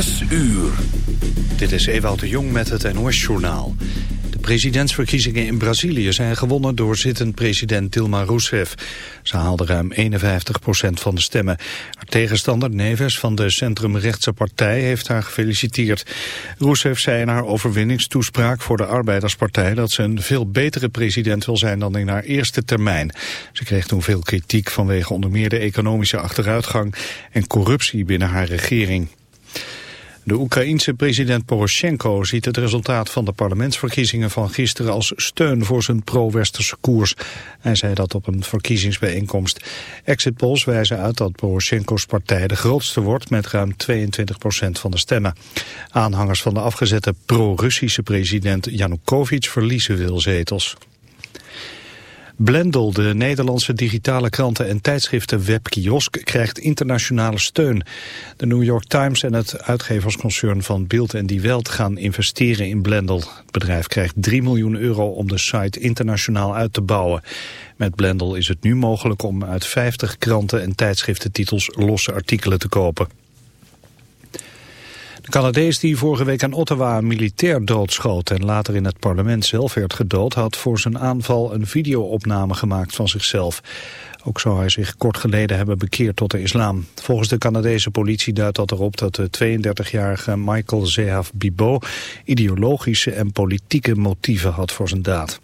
Zes uur. Dit is Ewout de Jong met het NOS-journaal. De presidentsverkiezingen in Brazilië zijn gewonnen door zittend president Dilma Rousseff. Ze haalde ruim 51% van de stemmen. Haar tegenstander Neves van de centrumrechtse partij heeft haar gefeliciteerd. Rousseff zei in haar overwinningstoespraak voor de Arbeiderspartij... dat ze een veel betere president wil zijn dan in haar eerste termijn. Ze kreeg toen veel kritiek vanwege onder meer de economische achteruitgang... en corruptie binnen haar regering. De Oekraïense president Poroshenko ziet het resultaat van de parlementsverkiezingen van gisteren als steun voor zijn pro-westerse koers. Hij zei dat op een verkiezingsbijeenkomst. Exit polls wijzen uit dat Poroshenko's partij de grootste wordt met ruim 22% van de stemmen. Aanhangers van de afgezette pro-Russische president Yanukovych verliezen veel zetels. Blendel, de Nederlandse digitale kranten- en tijdschriften webkiosk, krijgt internationale steun. De New York Times en het uitgeversconcern van Bild en Die Welt gaan investeren in Blendel. Het bedrijf krijgt 3 miljoen euro om de site internationaal uit te bouwen. Met Blendel is het nu mogelijk om uit 50 kranten- en tijdschriftentitels losse artikelen te kopen. De Canadees die vorige week aan Ottawa een militair doodschoot en later in het parlement zelf werd gedood, had voor zijn aanval een videoopname gemaakt van zichzelf. Ook zou hij zich kort geleden hebben bekeerd tot de islam. Volgens de Canadese politie duidt dat erop dat de 32-jarige Michael Zehaf Bibo ideologische en politieke motieven had voor zijn daad.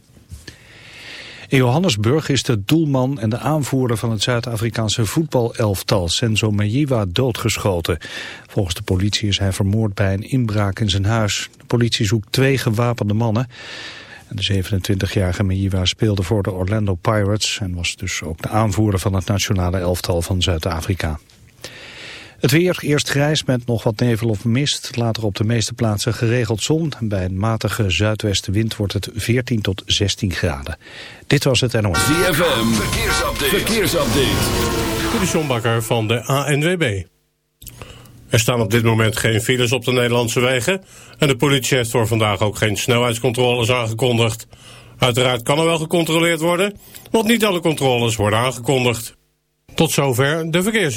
In Johannesburg is de doelman en de aanvoerder van het Zuid-Afrikaanse voetbalelftal Senzo Mejiwa doodgeschoten. Volgens de politie is hij vermoord bij een inbraak in zijn huis. De politie zoekt twee gewapende mannen. De 27-jarige Mejiwa speelde voor de Orlando Pirates en was dus ook de aanvoerder van het nationale elftal van Zuid-Afrika. Het weer, eerst grijs met nog wat nevel of mist. Later op de meeste plaatsen geregeld zon. Bij een matige zuidwestenwind wordt het 14 tot 16 graden. Dit was het NOS. ZFM, verkeersupdate. verkeersupdate. De Sjombakker van de ANWB. Er staan op dit moment geen files op de Nederlandse wegen... en de politie heeft voor vandaag ook geen snelheidscontroles aangekondigd. Uiteraard kan er wel gecontroleerd worden... want niet alle controles worden aangekondigd. Tot zover de verkeers.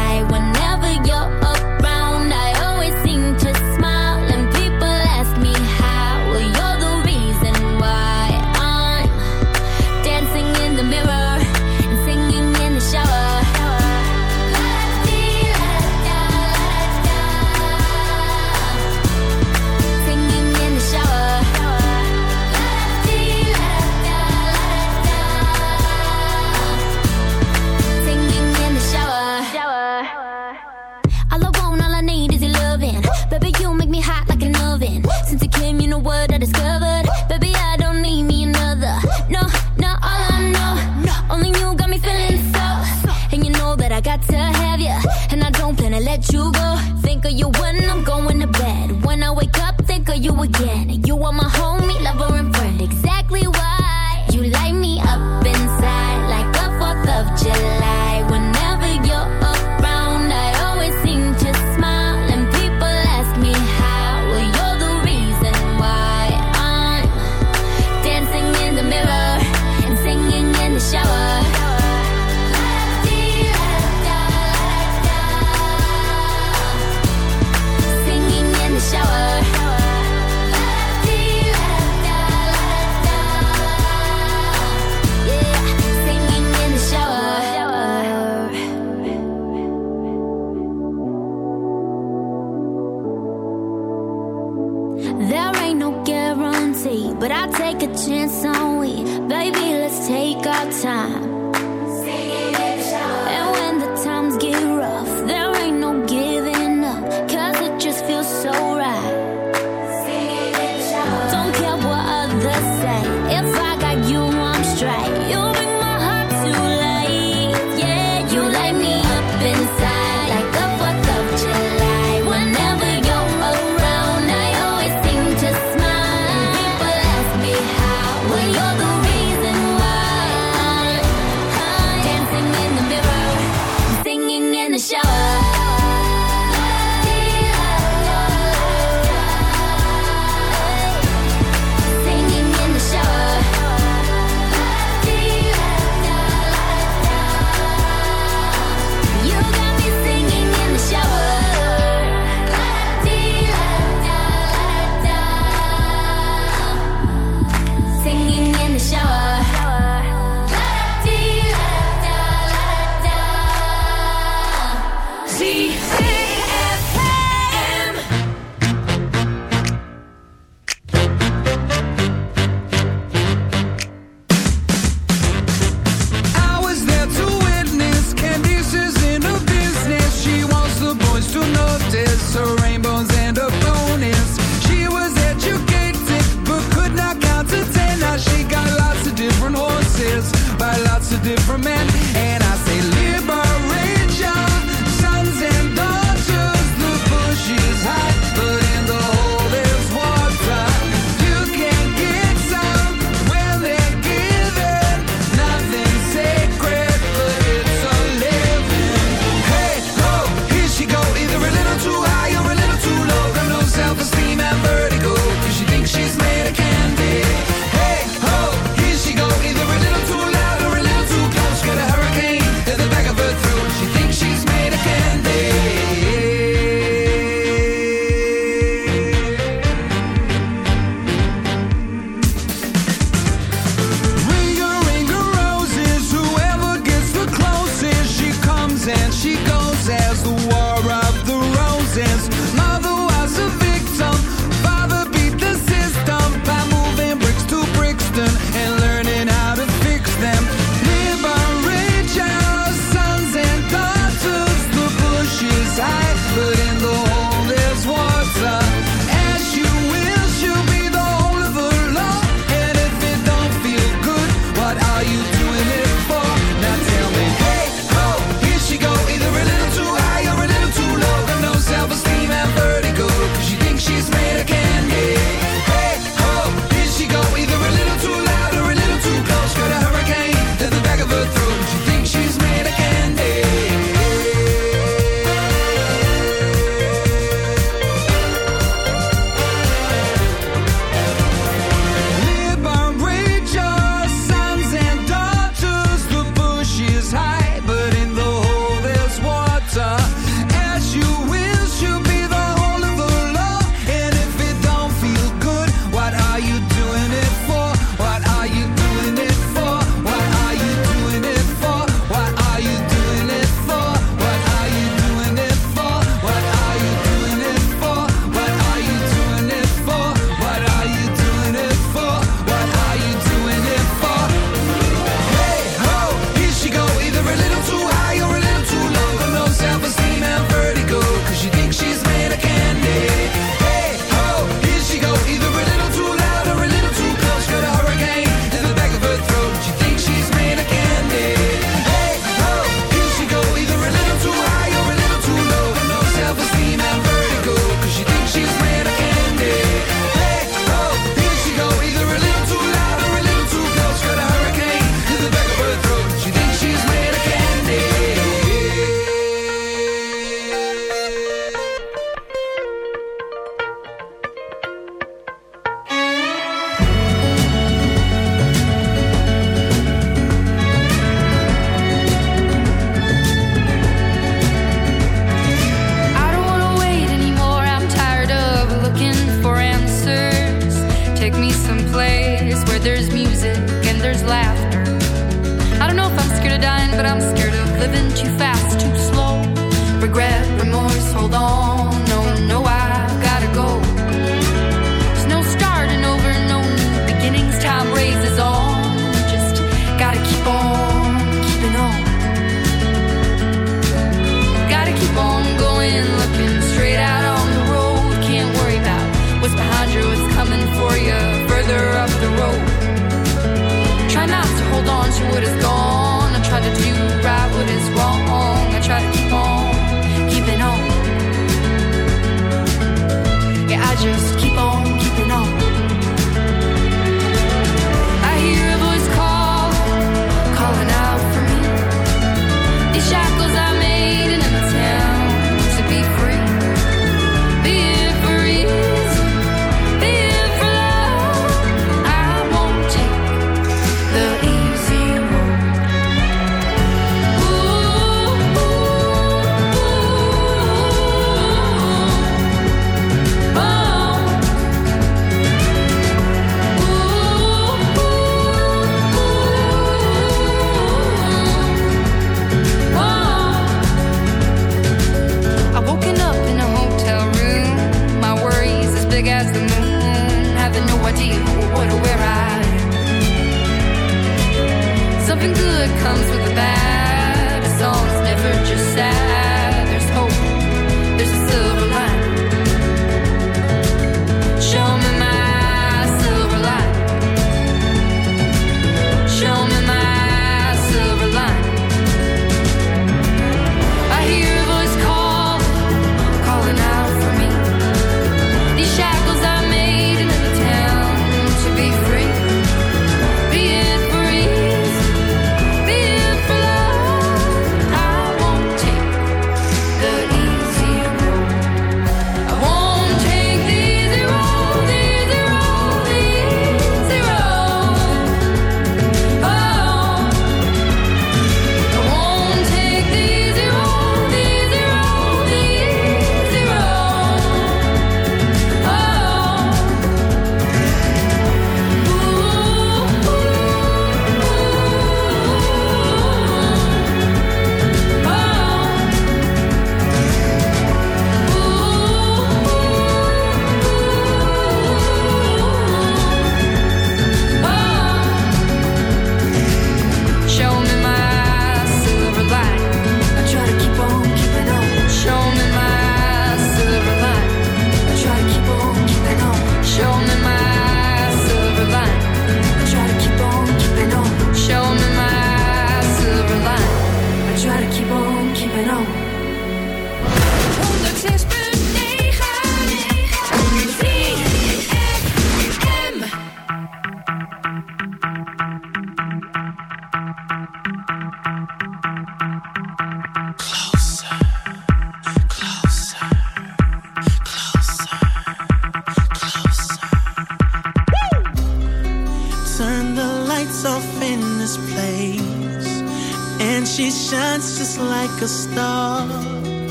go.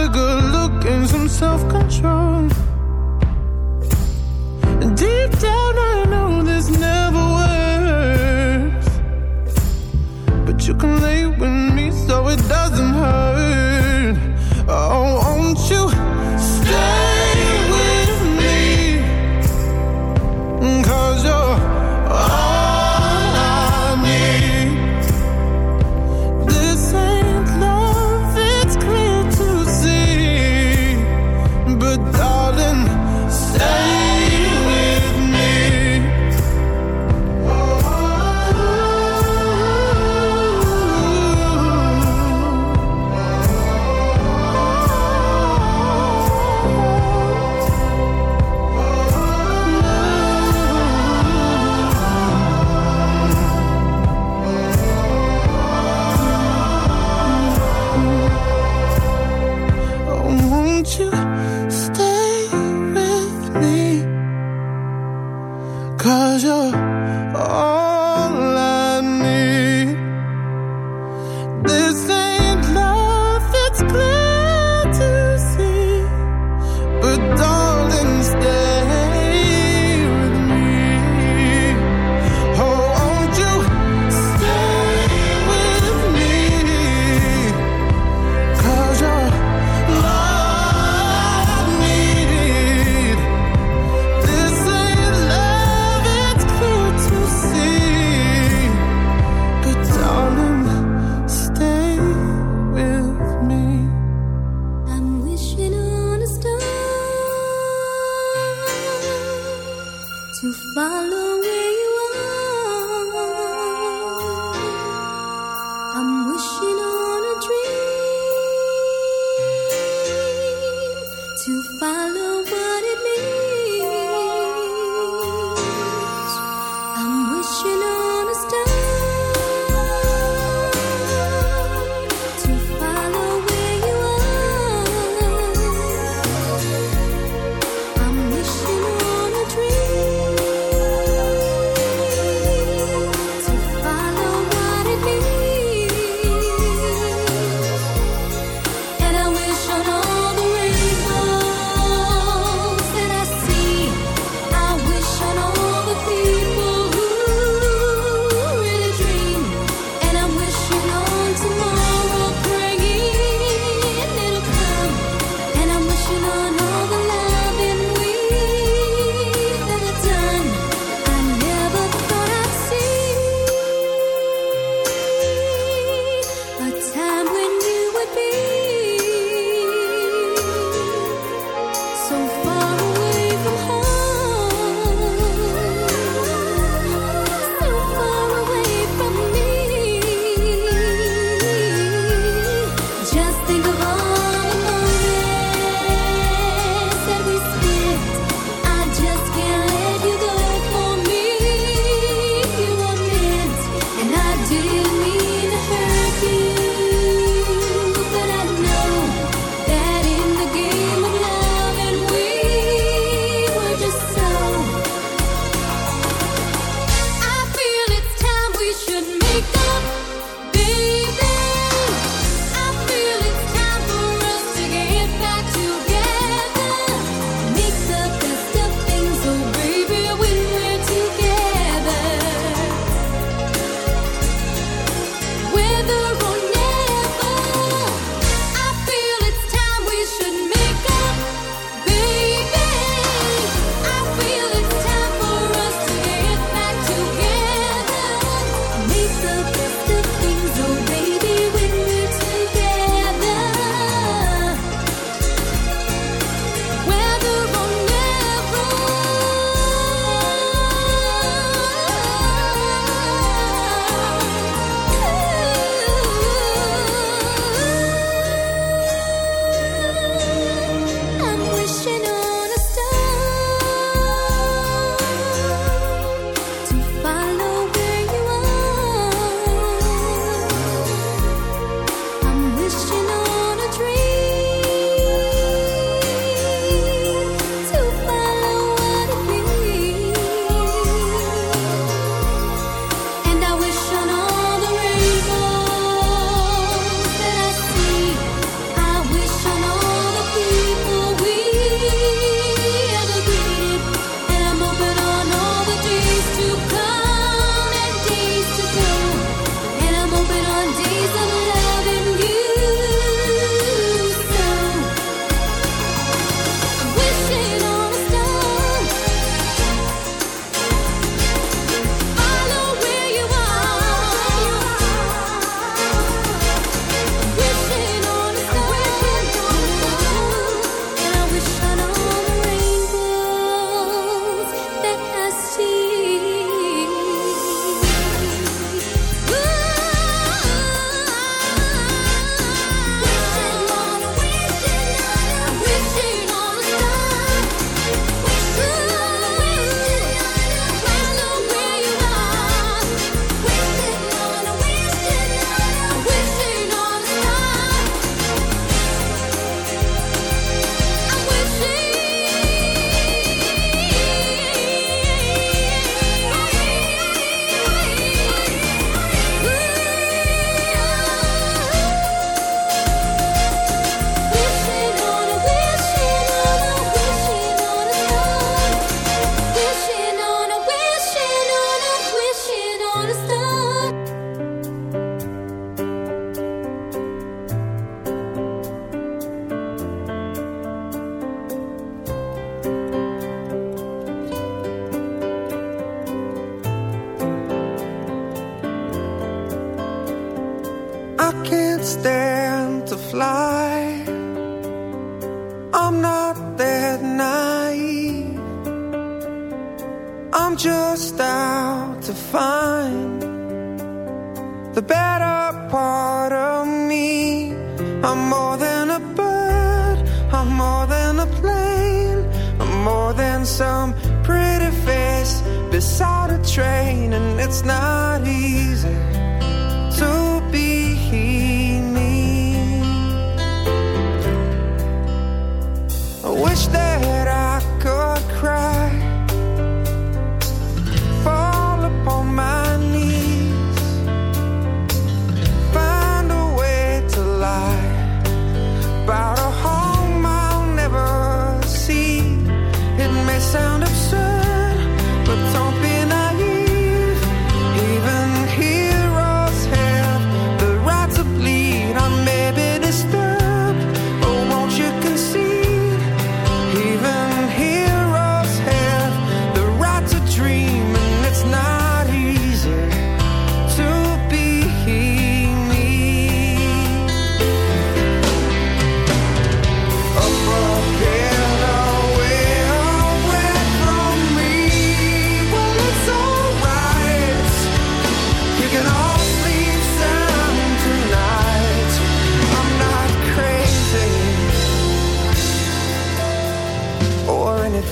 A good look and some self-control.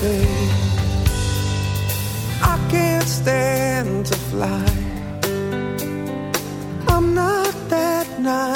babe. I can't stand to fly. I'm not that nice.